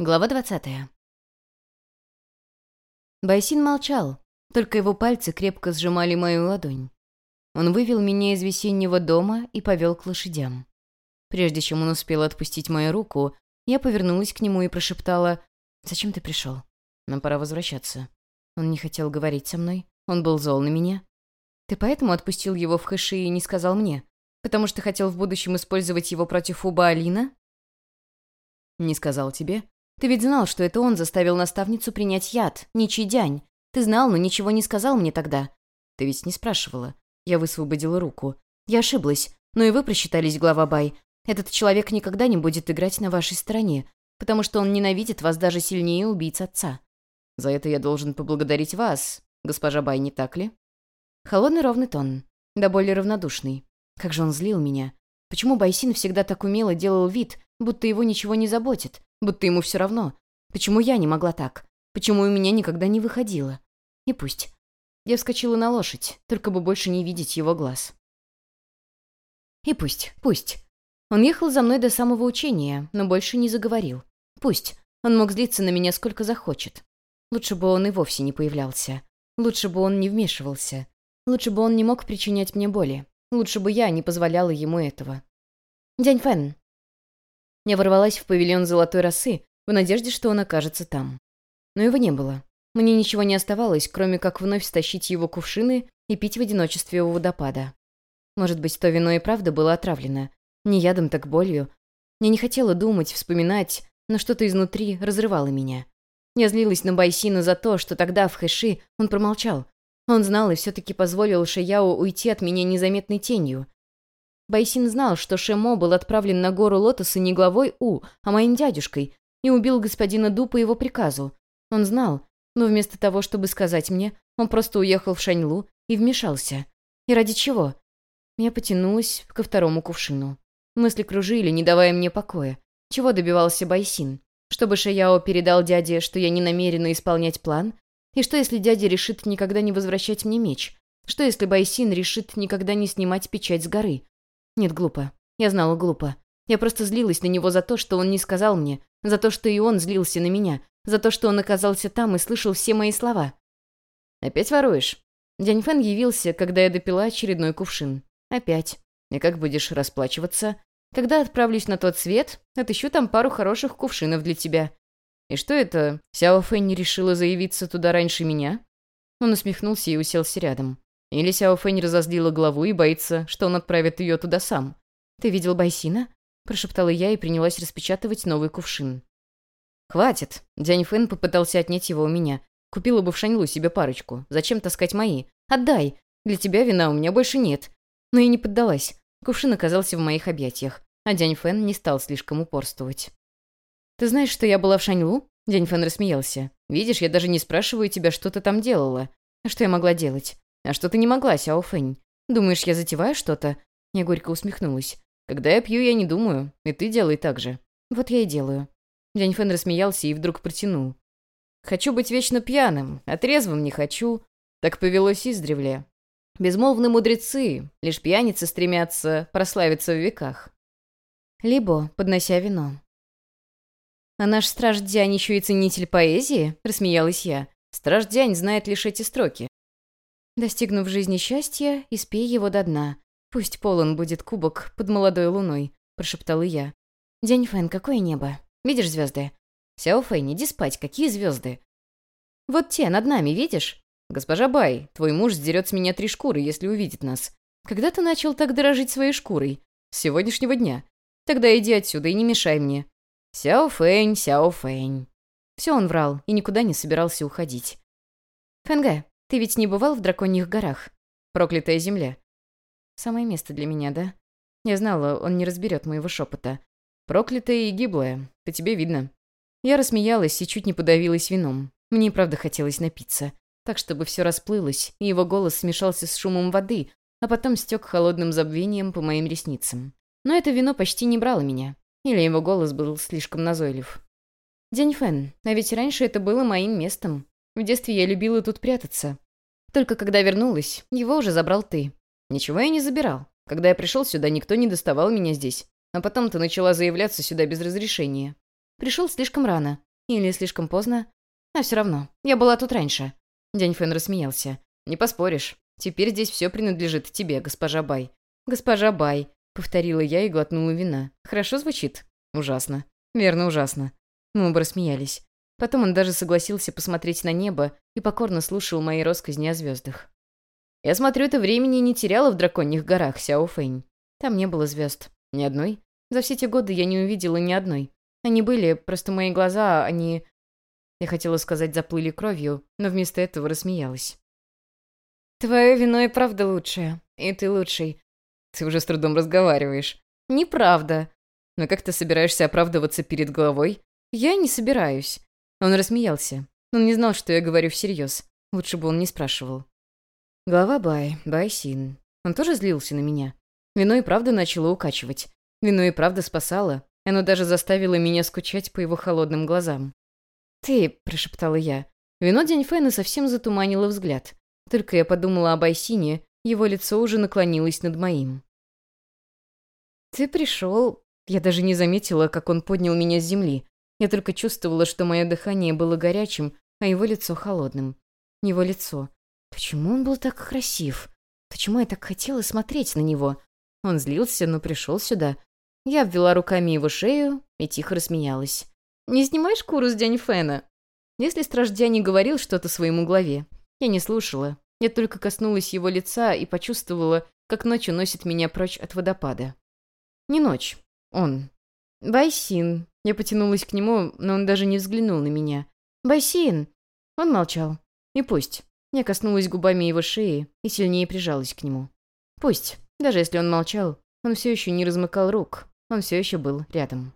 Глава двадцатая. Байсин молчал, только его пальцы крепко сжимали мою ладонь. Он вывел меня из весеннего дома и повел к лошадям. Прежде чем он успел отпустить мою руку, я повернулась к нему и прошептала «Зачем ты пришел? Нам пора возвращаться». Он не хотел говорить со мной, он был зол на меня. «Ты поэтому отпустил его в хэши и не сказал мне? Потому что хотел в будущем использовать его против Уба Алина?» «Не сказал тебе?» Ты ведь знал, что это он заставил наставницу принять яд, не Чидянь. Ты знал, но ничего не сказал мне тогда. Ты ведь не спрашивала. Я высвободила руку. Я ошиблась. Но и вы просчитались, глава Бай. Этот человек никогда не будет играть на вашей стороне, потому что он ненавидит вас даже сильнее убийц отца. За это я должен поблагодарить вас, госпожа Бай, не так ли? Холодный ровный тон, да более равнодушный. Как же он злил меня. Почему Байсин всегда так умело делал вид, будто его ничего не заботит, будто ему все равно. Почему я не могла так? Почему у меня никогда не выходило? И пусть. Я вскочила на лошадь, только бы больше не видеть его глаз. И пусть, пусть. Он ехал за мной до самого учения, но больше не заговорил. Пусть. Он мог злиться на меня сколько захочет. Лучше бы он и вовсе не появлялся. Лучше бы он не вмешивался. Лучше бы он не мог причинять мне боли. Лучше бы я не позволяла ему этого. «Дянь Фэн, я ворвалась в павильон золотой росы в надежде, что он окажется там. Но его не было. Мне ничего не оставалось, кроме как вновь стащить его кувшины и пить в одиночестве у водопада. Может быть, то вино и правда было отравлено. Не ядом, так болью. Я не хотела думать, вспоминать, но что-то изнутри разрывало меня. Я злилась на Байсина за то, что тогда в Хэши он промолчал. Он знал и все-таки позволил Шаяо уйти от меня незаметной тенью. Байсин знал, что Шемо был отправлен на гору Лотоса не главой У, а моим дядюшкой, и убил господина Ду по его приказу. Он знал, но вместо того, чтобы сказать мне, он просто уехал в Шаньлу и вмешался. И ради чего? Я потянулась ко второму кувшину. Мысли кружили, не давая мне покоя. Чего добивался Байсин? Чтобы Шаяо передал дяде, что я не намерена исполнять план? И что, если дядя решит никогда не возвращать мне меч? Что, если Байсин решит никогда не снимать печать с горы? Нет, глупо. Я знала, глупо. Я просто злилась на него за то, что он не сказал мне, за то, что и он злился на меня, за то, что он оказался там и слышал все мои слова. «Опять воруешь?» Дянь Фэн явился, когда я допила очередной кувшин. «Опять. И как будешь расплачиваться?» «Когда отправлюсь на тот свет, отыщу там пару хороших кувшинов для тебя». «И что это, Сяо Фэн не решила заявиться туда раньше меня?» Он усмехнулся и уселся рядом. Или Сяо Фэнь разозлила главу и боится, что он отправит ее туда сам. «Ты видел Байсина?» – прошептала я и принялась распечатывать новый кувшин. «Хватит!» – Дянь Фэн попытался отнять его у меня. «Купила бы в Шаньлу себе парочку. Зачем таскать мои? Отдай! Для тебя вина у меня больше нет». Но я не поддалась. Кувшин оказался в моих объятиях, а Дянь Фэн не стал слишком упорствовать. «Ты знаешь, что я была в Шаньлу?» Дянь Фэн рассмеялся. «Видишь, я даже не спрашиваю тебя, что ты там делала. А что я могла делать? «А что ты не могла, Сяо Фэнь? Думаешь, я затеваю что-то?» Я горько усмехнулась. «Когда я пью, я не думаю. И ты делай так же». «Вот я и делаю». Дянь Фэн рассмеялся и вдруг протянул. «Хочу быть вечно пьяным, а трезвым не хочу. Так повелось издревле. Безмолвны мудрецы, лишь пьяницы стремятся прославиться в веках». Либо, поднося вино. «А наш страж Дянь еще и ценитель поэзии?» — рассмеялась я. «Страж Дянь знает лишь эти строки. Достигнув жизни счастья, испей его до дна. Пусть полон будет кубок под молодой луной», — прошептала я. «Дянь Фэн, какое небо? Видишь звезды? Сяо Фэн, иди спать, какие звезды? «Вот те, над нами, видишь?» «Госпожа Бай, твой муж сдерет с меня три шкуры, если увидит нас. Когда ты начал так дорожить своей шкурой? С сегодняшнего дня. Тогда иди отсюда и не мешай мне». «Сяо Фэнь, Сяо Фэнь». Все он врал и никуда не собирался уходить. «Фэнгэ, ты ведь не бывал в драконьих горах? Проклятая земля. Самое место для меня, да? Я знала, он не разберет моего шепота. Проклятая и гиблая. По тебе видно. Я рассмеялась и чуть не подавилась вином. Мне и правда хотелось напиться. Так, чтобы все расплылось, и его голос смешался с шумом воды, а потом стек холодным забвением по моим ресницам. Но это вино почти не брало меня. Или его голос был слишком назойлив. День Фэн, а ведь раньше это было моим местом. В детстве я любила тут прятаться. Только когда вернулась, его уже забрал ты. Ничего я не забирал. Когда я пришел сюда, никто не доставал меня здесь. А потом ты начала заявляться сюда без разрешения. Пришел слишком рано. Или слишком поздно? А все равно, я была тут раньше. Дянь Фэн рассмеялся. «Не поспоришь. Теперь здесь все принадлежит тебе, госпожа Бай». «Госпожа Бай», — повторила я и глотнула вина. «Хорошо звучит?» «Ужасно. Верно, ужасно». Мы оба рассмеялись. Потом он даже согласился посмотреть на небо и покорно слушал мои россказни о звездах. «Я смотрю, это времени не теряла в драконьих горах, Сяо Фэнь. Там не было звезд. Ни одной. За все те годы я не увидела ни одной. Они были, просто мои глаза, они... Я хотела сказать, заплыли кровью, но вместо этого рассмеялась. «Твое вино и правда лучшее. И ты лучший. Ты уже с трудом разговариваешь. Неправда. Но как ты собираешься оправдываться перед головой? Я не собираюсь». Он рассмеялся. Он не знал, что я говорю всерьез. Лучше бы он не спрашивал. Глава Бай, Бай Син. Он тоже злился на меня. Вино и правда начало укачивать. Вино и правда спасало. Оно даже заставило меня скучать по его холодным глазам. «Ты», — прошептала я. Вино Дяньфэна совсем затуманило взгляд. Только я подумала об Айсине, его лицо уже наклонилось над моим. «Ты пришел...» Я даже не заметила, как он поднял меня с земли. Я только чувствовала, что мое дыхание было горячим, а его лицо холодным. Его лицо. Почему он был так красив? Почему я так хотела смотреть на него? Он злился, но пришел сюда. Я обвела руками его шею и тихо рассмеялась. «Не снимай шкуру с дянь Фэна?» Если страждя не говорил что-то своему главе, я не слушала. Я только коснулась его лица и почувствовала, как ночь уносит меня прочь от водопада. Не ночь. Он. «Байсин». Я потянулась к нему, но он даже не взглянул на меня. «Байсин». Он молчал. И пусть. Я коснулась губами его шеи и сильнее прижалась к нему. Пусть. Даже если он молчал, он все еще не размыкал рук. Он все еще был рядом.